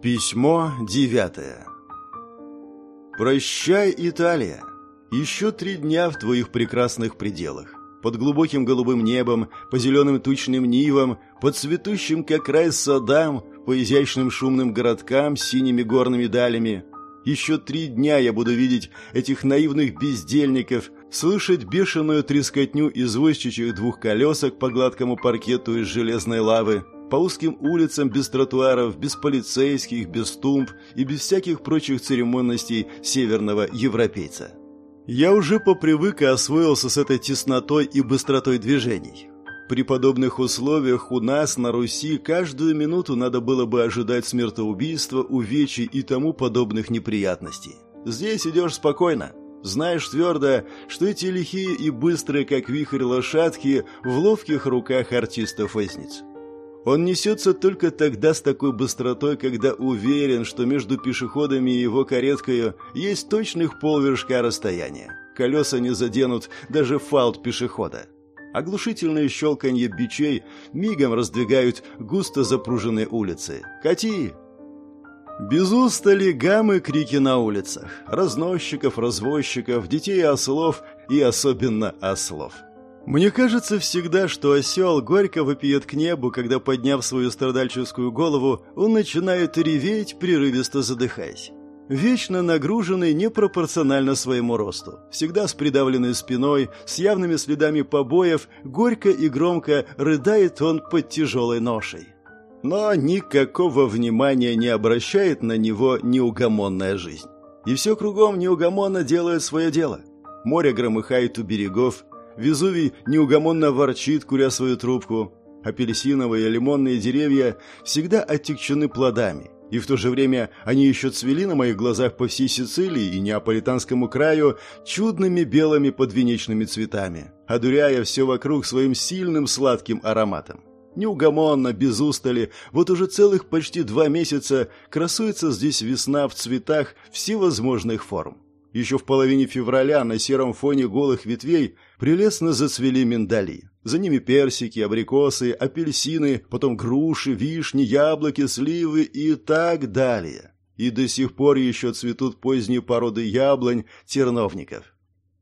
Письмо девятое. Прощай, Италия. Еще три дня в твоих прекрасных пределах. Под глубоким голубым небом, по зеленым тучным нивам, под цветущим, как рай, садам, по изящным шумным городкам с синими горными далями. Еще три дня я буду видеть этих наивных бездельников, слышать бешеную трескотню извозчичьих двух колесок по гладкому паркету из железной лавы, по узким улицам без тротуаров, без полицейских, без тумб и без всяких прочих церемонностей северного европейца. Я уже попривык и освоился с этой теснотой и быстротой движений. При подобных условиях у нас на Руси каждую минуту надо было бы ожидать смертоубийства, увечий и тому подобных неприятностей. Здесь идешь спокойно, знаешь твердо, что эти лихие и быстрые, как вихрь лошадки, в ловких руках артистов-эзниц. Он несется только тогда с такой быстротой, когда уверен, что между пешеходами и его кареткой есть точных полвершка расстояния. Колеса не заденут даже фалт пешехода. Оглушительные щелканье бичей мигом раздвигают густо запруженные улицы. «Кати!» Без устали гаммы крики на улицах. Разносчиков, развозчиков, детей ослов и особенно ослов. Мне кажется всегда, что осел горько выпьет к небу, когда, подняв свою страдальческую голову, он начинает реветь, прерывисто задыхаясь. Вечно нагруженный непропорционально своему росту, всегда с придавленной спиной, с явными следами побоев, горько и громко рыдает он под тяжелой ношей. Но никакого внимания не обращает на него неугомонная жизнь. И все кругом неугомонно делает свое дело. Море громыхает у берегов, Везувий неугомонно ворчит, куря свою трубку. Апельсиновые и лимонные деревья всегда оттекчены плодами, и в то же время они еще цвели на моих глазах по всей Сицилии и Неаполитанскому краю чудными белыми подвенечными цветами, одуряя все вокруг своим сильным сладким ароматом. Неугомонно, без устали, вот уже целых почти два месяца красуется здесь весна в цветах всевозможных форм. Еще в половине февраля на сером фоне голых ветвей прелестно зацвели миндали. За ними персики, абрикосы, апельсины, потом груши, вишни, яблоки, сливы и так далее. И до сих пор еще цветут поздние породы яблонь, терновников.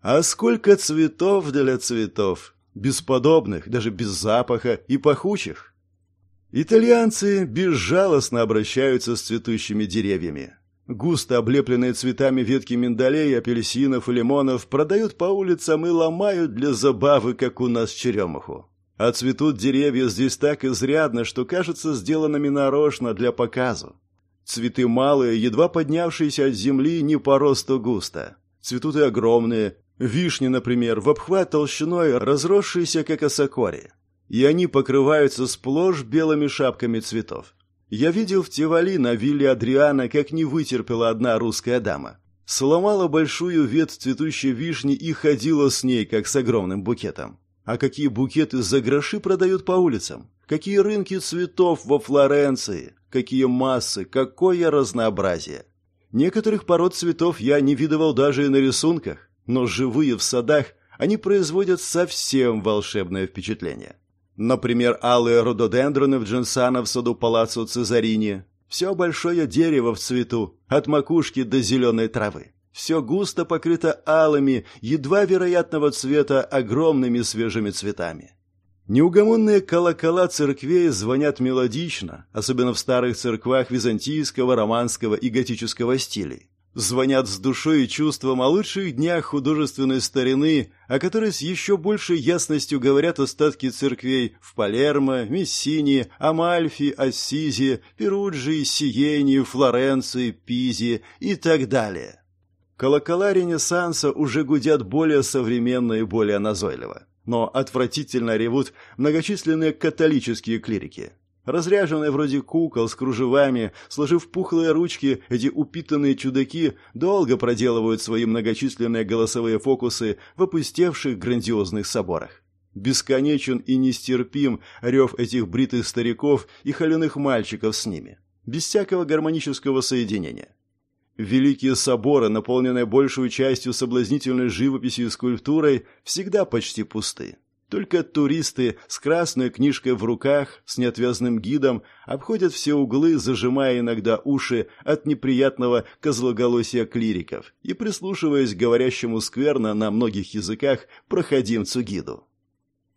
А сколько цветов для цветов! Бесподобных, даже без запаха и пахучих. Итальянцы безжалостно обращаются с цветущими деревьями. Густо облепленные цветами ветки миндалей, апельсинов и лимонов продают по улицам и ломают для забавы, как у нас черемуху. А цветут деревья здесь так изрядно, что кажется сделанными нарочно для показу. Цветы малые, едва поднявшиеся от земли, не по росту густо. Цветут и огромные. Вишни, например, в обхват толщиной, разросшиеся, как осокори. И они покрываются сплошь белыми шапками цветов. Я видел в Тевали на вилле Адриана, как не вытерпела одна русская дама. Сломала большую ветвь цветущей вишни и ходила с ней, как с огромным букетом. А какие букеты за гроши продают по улицам? Какие рынки цветов во Флоренции? Какие массы? Какое разнообразие? Некоторых пород цветов я не видывал даже и на рисунках, но живые в садах они производят совсем волшебное впечатление. Например, алые рододендроны в Джинсана в саду Палаццо Цезарини. Все большое дерево в цвету, от макушки до зеленой травы. Все густо покрыто алыми, едва вероятного цвета огромными свежими цветами. Неугомонные колокола церквей звонят мелодично, особенно в старых церквах византийского, романского и готического стилей звонят с душой и чувством о лучших днях художественной старины, о которой с еще большей ясностью говорят остатки церквей в Палермо, Мессине, Амальфи, Ассизи, Перуджи, Сиене, Флоренции, Пизе и так далее. Колокола Ренессанса уже гудят более современно и более назойливо, но отвратительно ревут многочисленные католические клирики. Разряженные вроде кукол с кружевами, сложив пухлые ручки, эти упитанные чудаки долго проделывают свои многочисленные голосовые фокусы в опустевших грандиозных соборах. Бесконечен и нестерпим рев этих бритых стариков и холеных мальчиков с ними, без всякого гармонического соединения. Великие соборы, наполненные большую частью соблазнительной живописью и скульптурой, всегда почти пусты. Только туристы с красной книжкой в руках, с неотвязным гидом, обходят все углы, зажимая иногда уши от неприятного козлоголосия клириков и прислушиваясь к говорящему скверно на многих языках проходимцу-гиду.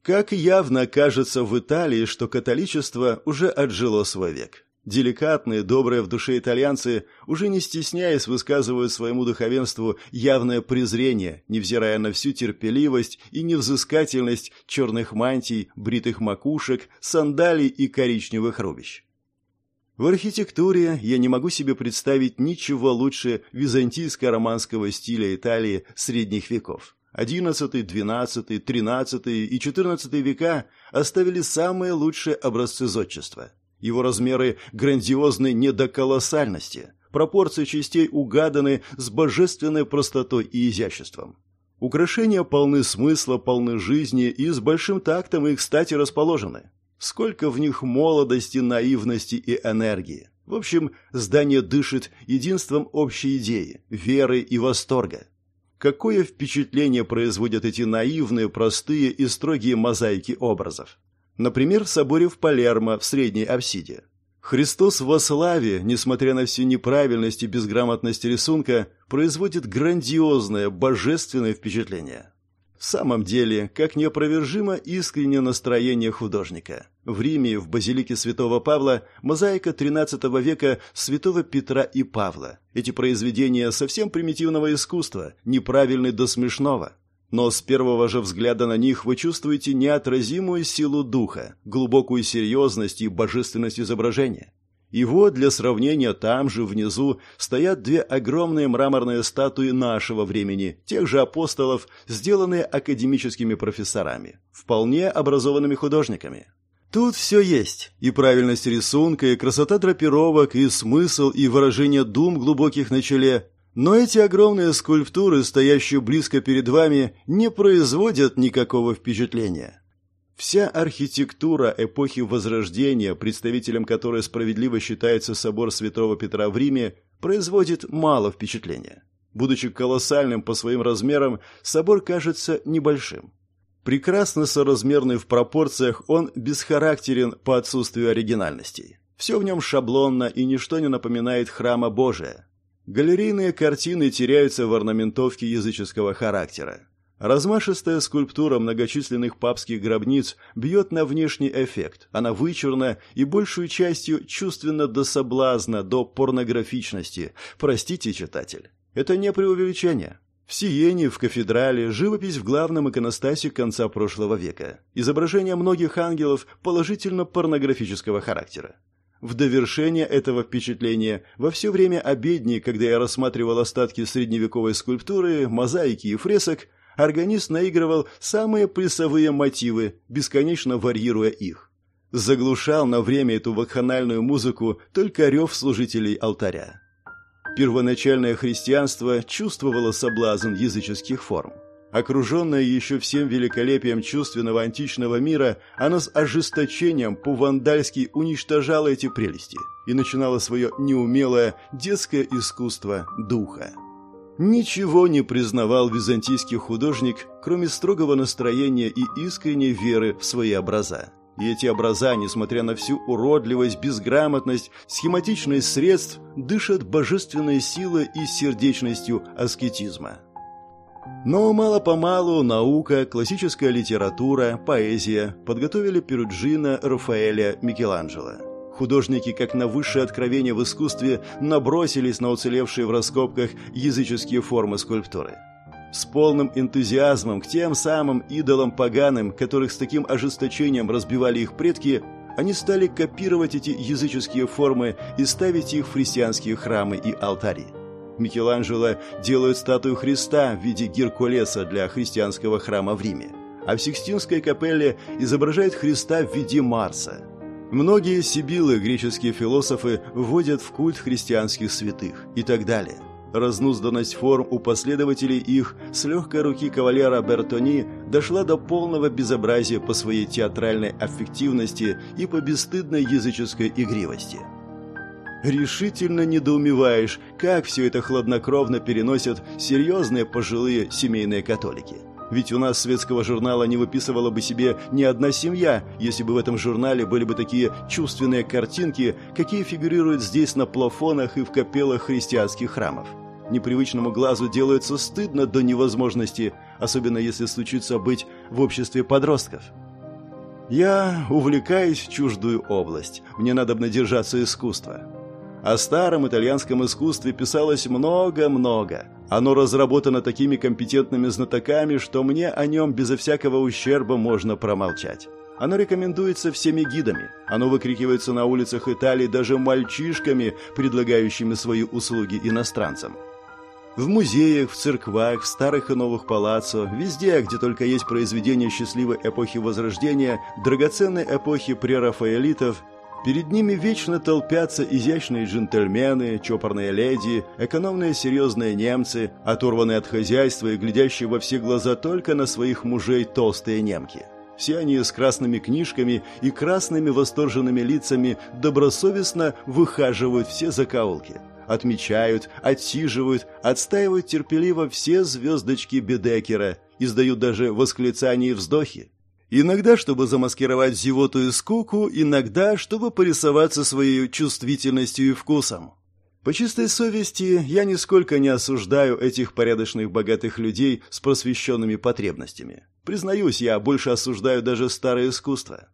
Как явно кажется в Италии, что католичество уже отжило свой век. Деликатные, добрые в душе итальянцы, уже не стесняясь, высказывают своему духовенству явное презрение, невзирая на всю терпеливость и невзыскательность черных мантий, бритых макушек, сандалий и коричневых рубищ. В архитектуре я не могу себе представить ничего лучше византийско-романского стиля Италии средних веков. XI, XII, XIII и XIV века оставили самые лучшие образцы зодчества – его размеры грандиозны не до колоссальности. Пропорции частей угаданы с божественной простотой и изяществом. Украшения полны смысла, полны жизни и с большим тактом их, кстати, расположены. Сколько в них молодости, наивности и энергии. В общем, здание дышит единством общей идеи, веры и восторга. Какое впечатление производят эти наивные, простые и строгие мозаики образов? Например, в соборе в Палермо в Средней Апсиде. Христос во славе, несмотря на всю неправильность и безграмотность рисунка, производит грандиозное, божественное впечатление. В самом деле, как неопровержимо искреннее настроение художника. В Риме, в базилике святого Павла, мозаика XIII века святого Петра и Павла. Эти произведения совсем примитивного искусства, неправильны до смешного но с первого же взгляда на них вы чувствуете неотразимую силу духа, глубокую серьезность и божественность изображения. И вот для сравнения там же внизу стоят две огромные мраморные статуи нашего времени, тех же апостолов, сделанные академическими профессорами, вполне образованными художниками. Тут все есть. И правильность рисунка, и красота драпировок, и смысл, и выражение дум глубоких на челе, но эти огромные скульптуры, стоящие близко перед вами, не производят никакого впечатления. Вся архитектура эпохи Возрождения, представителем которой справедливо считается собор Святого Петра в Риме, производит мало впечатления. Будучи колоссальным по своим размерам, собор кажется небольшим. Прекрасно соразмерный в пропорциях, он бесхарактерен по отсутствию оригинальностей. Все в нем шаблонно и ничто не напоминает храма Божия. Галерейные картины теряются в орнаментовке языческого характера. Размашистая скульптура многочисленных папских гробниц бьет на внешний эффект. Она вычурна и большую частью чувственно до соблазна, до порнографичности. Простите, читатель. Это не преувеличение. В Сиене, в кафедрале, живопись в главном иконостасе конца прошлого века. Изображение многих ангелов положительно порнографического характера. В довершение этого впечатления во все время обедни, когда я рассматривал остатки средневековой скульптуры, мозаики и фресок, органист наигрывал самые плясовые мотивы, бесконечно варьируя их. Заглушал на время эту вакханальную музыку только рев служителей алтаря. Первоначальное христианство чувствовало соблазн языческих форм. Окруженная еще всем великолепием чувственного античного мира, она с ожесточением по-вандальски уничтожала эти прелести и начинала свое неумелое детское искусство духа. Ничего не признавал византийский художник, кроме строгого настроения и искренней веры в свои образа. И эти образа, несмотря на всю уродливость, безграмотность, схематичность средств, дышат божественной силой и сердечностью аскетизма. Но мало-помалу наука, классическая литература, поэзия подготовили Перуджина, Рафаэля, Микеланджело. Художники, как на высшее откровение в искусстве, набросились на уцелевшие в раскопках языческие формы скульптуры. С полным энтузиазмом к тем самым идолам поганым, которых с таким ожесточением разбивали их предки, они стали копировать эти языческие формы и ставить их в христианские храмы и алтари. Микеланджело делают статую Христа в виде Геркулеса для христианского храма в Риме, а в Сикстинской капелле изображает Христа в виде Марса. Многие сибилы, греческие философы, вводят в культ христианских святых и так далее. Разнузданность форм у последователей их с легкой руки кавалера Бертони дошла до полного безобразия по своей театральной аффективности и по бесстыдной языческой игривости – решительно недоумеваешь, как все это хладнокровно переносят серьезные пожилые семейные католики. Ведь у нас светского журнала не выписывала бы себе ни одна семья, если бы в этом журнале были бы такие чувственные картинки, какие фигурируют здесь на плафонах и в капеллах христианских храмов. Непривычному глазу делается стыдно до невозможности, особенно если случится быть в обществе подростков. Я увлекаюсь в чуждую область. Мне надо держаться искусства. О старом итальянском искусстве писалось много-много. Оно разработано такими компетентными знатоками, что мне о нем безо всякого ущерба можно промолчать. Оно рекомендуется всеми гидами. Оно выкрикивается на улицах Италии даже мальчишками, предлагающими свои услуги иностранцам. В музеях, в церквах, в старых и новых палаццо, везде, где только есть произведения счастливой эпохи Возрождения, драгоценной эпохи прерафаэлитов, Перед ними вечно толпятся изящные джентльмены, чопорные леди, экономные серьезные немцы, оторванные от хозяйства и глядящие во все глаза только на своих мужей толстые немки. Все они с красными книжками и красными восторженными лицами добросовестно выхаживают все закоулки. Отмечают, отсиживают, отстаивают терпеливо все звездочки Бедекера, издают даже восклицания и вздохи. Иногда, чтобы замаскировать зевоту и скуку, иногда, чтобы порисоваться своей чувствительностью и вкусом. По чистой совести, я нисколько не осуждаю этих порядочных богатых людей с просвещенными потребностями. Признаюсь, я больше осуждаю даже старое искусство.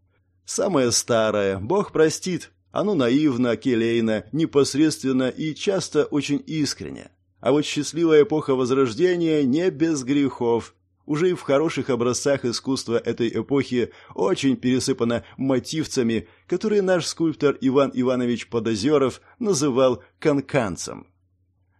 Самое старое, бог простит, оно наивно, келейно, непосредственно и часто очень искренне. А вот счастливая эпоха Возрождения не без грехов, уже и в хороших образцах искусства этой эпохи очень пересыпано мотивцами, которые наш скульптор Иван Иванович Подозеров называл «канканцем».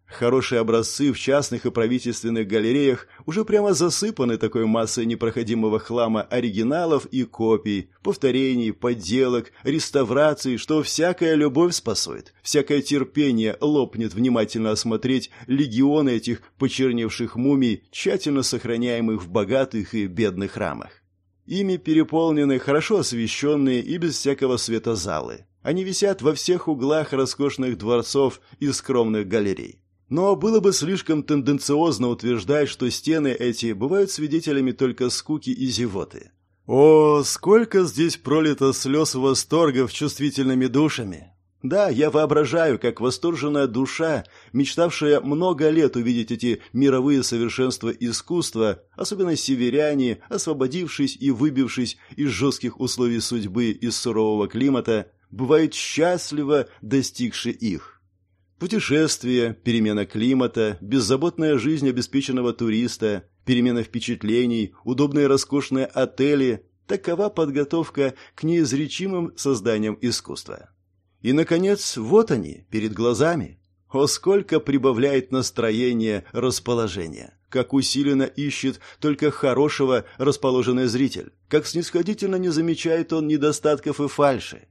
Хорошие образцы в частных и правительственных галереях уже прямо засыпаны такой массой непроходимого хлама оригиналов и копий, повторений, подделок, реставраций, что всякая любовь спасует, всякое терпение лопнет внимательно осмотреть легионы этих почерневших мумий, тщательно сохраняемых в богатых и бедных рамах. Ими переполнены хорошо освещенные и без всякого света залы. Они висят во всех углах роскошных дворцов и скромных галерей. Но было бы слишком тенденциозно утверждать, что стены эти бывают свидетелями только скуки и зевоты. О, сколько здесь пролито слез восторгов чувствительными душами! Да, я воображаю, как восторженная душа, мечтавшая много лет увидеть эти мировые совершенства искусства, особенно северяне, освободившись и выбившись из жестких условий судьбы и сурового климата, бывает счастливо достигши их. Путешествия, перемена климата, беззаботная жизнь обеспеченного туриста, перемена впечатлений, удобные роскошные отели – такова подготовка к неизречимым созданиям искусства. И, наконец, вот они, перед глазами. О, сколько прибавляет настроение, расположение! Как усиленно ищет только хорошего расположенный зритель! Как снисходительно не замечает он недостатков и фальши!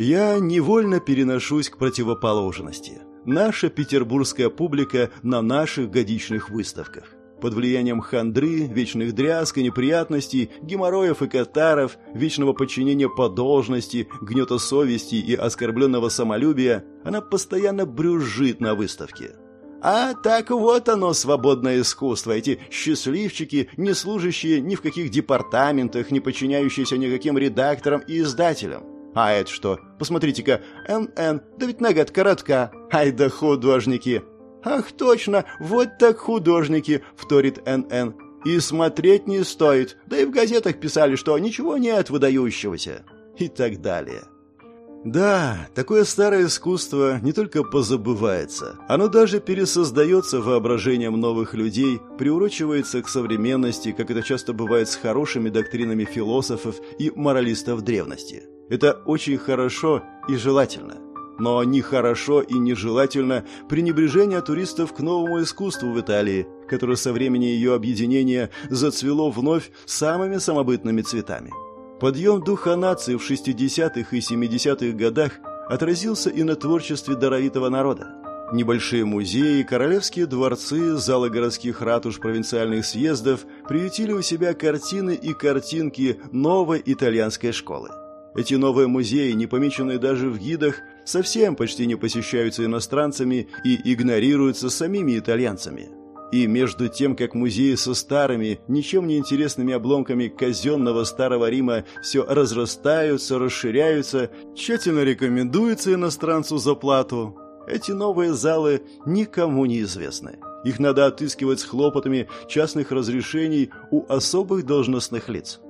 Я невольно переношусь к противоположности. Наша петербургская публика на наших годичных выставках. Под влиянием хандры, вечных дрязг и неприятностей, геморроев и катаров, вечного подчинения по должности, гнета совести и оскорбленного самолюбия, она постоянно брюзжит на выставке. А так вот оно, свободное искусство, эти счастливчики, не служащие ни в каких департаментах, не подчиняющиеся никаким редакторам и издателям. А это что? Посмотрите-ка, НН, да ведь нога коротка. Ай да художники. Ах, точно, вот так художники, вторит НН. И смотреть не стоит. Да и в газетах писали, что ничего нет выдающегося. И так далее. Да, такое старое искусство не только позабывается, оно даже пересоздается воображением новых людей, приурочивается к современности, как это часто бывает с хорошими доктринами философов и моралистов древности. Это очень хорошо и желательно. Но нехорошо и нежелательно пренебрежение туристов к новому искусству в Италии, которое со времени ее объединения зацвело вновь самыми самобытными цветами. Подъем духа нации в 60-х и 70-х годах отразился и на творчестве даровитого народа. Небольшие музеи, королевские дворцы, залы городских ратуш провинциальных съездов приютили у себя картины и картинки новой итальянской школы. Эти новые музеи, не помеченные даже в гидах, совсем почти не посещаются иностранцами и игнорируются самими итальянцами. И между тем, как музеи со старыми, ничем не интересными обломками казенного Старого Рима все разрастаются, расширяются, тщательно рекомендуются иностранцу за плату, эти новые залы никому не известны. Их надо отыскивать с хлопотами частных разрешений у особых должностных лиц.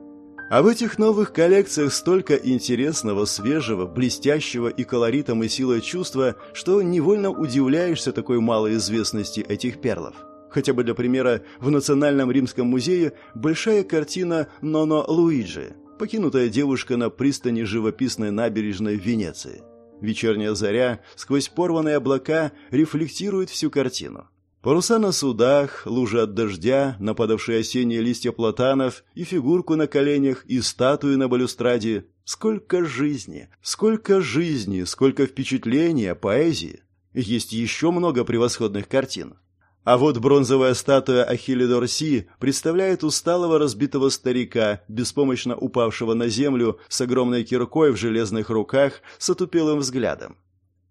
А в этих новых коллекциях столько интересного, свежего, блестящего и колоритом и силой чувства, что невольно удивляешься такой малой известности этих перлов. Хотя бы для примера, в Национальном римском музее большая картина Ноно Луиджи, покинутая девушка на пристани живописной набережной Венеции. Вечерняя заря сквозь порванные облака рефлектирует всю картину. Паруса на судах, лужи от дождя, нападавшие осенние листья платанов и фигурку на коленях и статуи на балюстраде. Сколько жизни, сколько жизни, сколько впечатления, поэзии. Есть еще много превосходных картин. А вот бронзовая статуя Ахилле Дорси представляет усталого разбитого старика, беспомощно упавшего на землю с огромной киркой в железных руках с отупелым взглядом.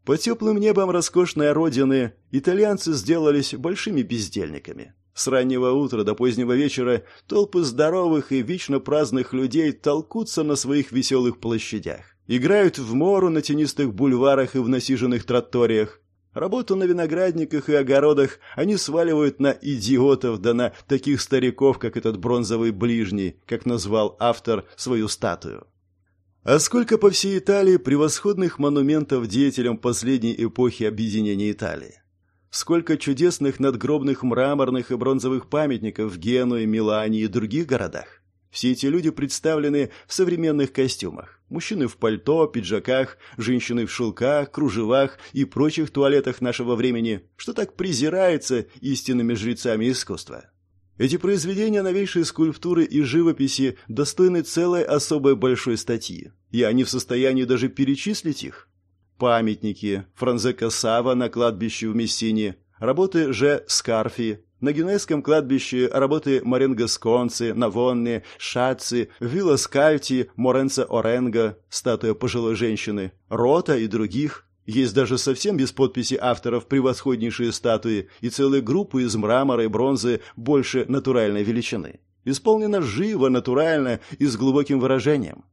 По теплым небам роскошной родины итальянцы сделались большими бездельниками. С раннего утра до позднего вечера толпы здоровых и вечно праздных людей толкутся на своих веселых площадях. Играют в мору на тенистых бульварах и в насиженных троториях, Работу на виноградниках и огородах они сваливают на идиотов, да на таких стариков, как этот бронзовый ближний, как назвал автор свою статую. А сколько по всей Италии превосходных монументов деятелям последней эпохи объединения Италии. Сколько чудесных надгробных мраморных и бронзовых памятников в Генуе, Милане и других городах. Все эти люди представлены в современных костюмах. Мужчины в пальто, пиджаках, женщины в шелках, кружевах и прочих туалетах нашего времени, что так презирается истинными жрецами искусства. Эти произведения новейшей скульптуры и живописи достойны целой особой большой статьи. Я не в состоянии даже перечислить их. Памятники Франзека Сава на кладбище в Мессине, работы Ж. Скарфи, на Генуэзском кладбище работы Маренго Сконци, Навонни, Шаци, Вилла Скальти, Моренцо Оренго, статуя пожилой женщины, Рота и других. Есть даже совсем без подписи авторов превосходнейшие статуи и целые группы из мрамора и бронзы больше натуральной величины. Исполнено живо, натурально и с глубоким выражением.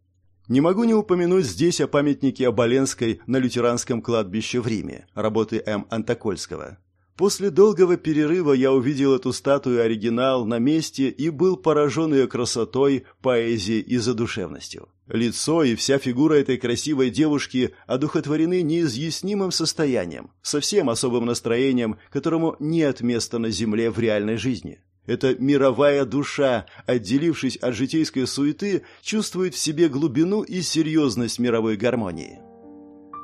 Не могу не упомянуть здесь о памятнике Оболенской на лютеранском кладбище в Риме, работы М. Антокольского. После долгого перерыва я увидел эту статую оригинал на месте и был поражен ее красотой, поэзией и задушевностью. Лицо и вся фигура этой красивой девушки одухотворены неизъяснимым состоянием, совсем особым настроением, которому нет места на земле в реальной жизни. Эта мировая душа, отделившись от житейской суеты, чувствует в себе глубину и серьезность мировой гармонии.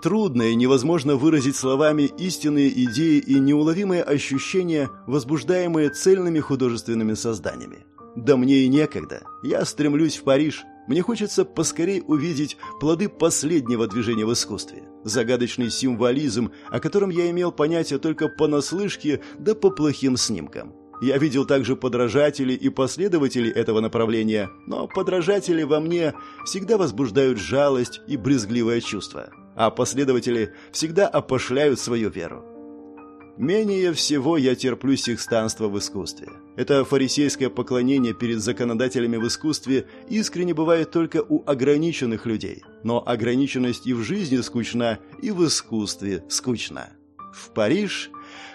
Трудно и невозможно выразить словами истинные идеи и неуловимые ощущения, возбуждаемые цельными художественными созданиями. Да мне и некогда. Я стремлюсь в Париж. Мне хочется поскорей увидеть плоды последнего движения в искусстве. Загадочный символизм, о котором я имел понятие только понаслышке да по плохим снимкам. Я видел также подражателей и последователей этого направления, но подражатели во мне всегда возбуждают жалость и брезгливое чувство а последователи всегда опошляют свою веру. Менее всего я терплю сектанство в искусстве. Это фарисейское поклонение перед законодателями в искусстве искренне бывает только у ограниченных людей. Но ограниченность и в жизни скучна, и в искусстве скучна. В Париж,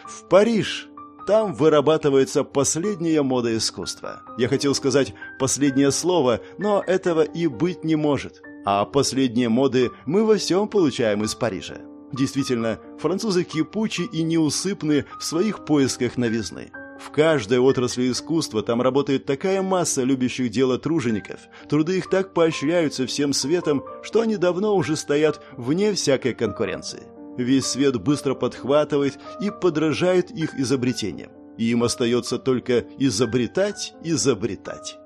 в Париж, там вырабатывается последняя мода искусства. Я хотел сказать последнее слово, но этого и быть не может. А последние моды мы во всем получаем из Парижа. Действительно, французы кипучи и неусыпны в своих поисках новизны. В каждой отрасли искусства там работает такая масса любящих дело тружеников, труды их так поощряются всем светом, что они давно уже стоят вне всякой конкуренции. Весь свет быстро подхватывает и подражает их изобретениям. И им остается только изобретать, изобретать.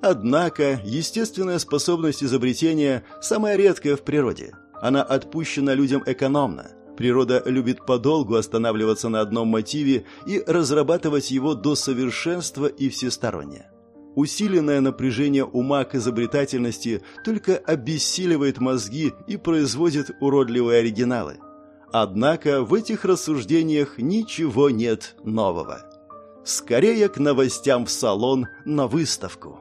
Однако, естественная способность изобретения самая редкая в природе. Она отпущена людям экономно. Природа любит подолгу останавливаться на одном мотиве и разрабатывать его до совершенства и всесторонне. Усиленное напряжение ума к изобретательности только обессиливает мозги и производит уродливые оригиналы. Однако в этих рассуждениях ничего нет нового. Скорее к новостям в салон на выставку.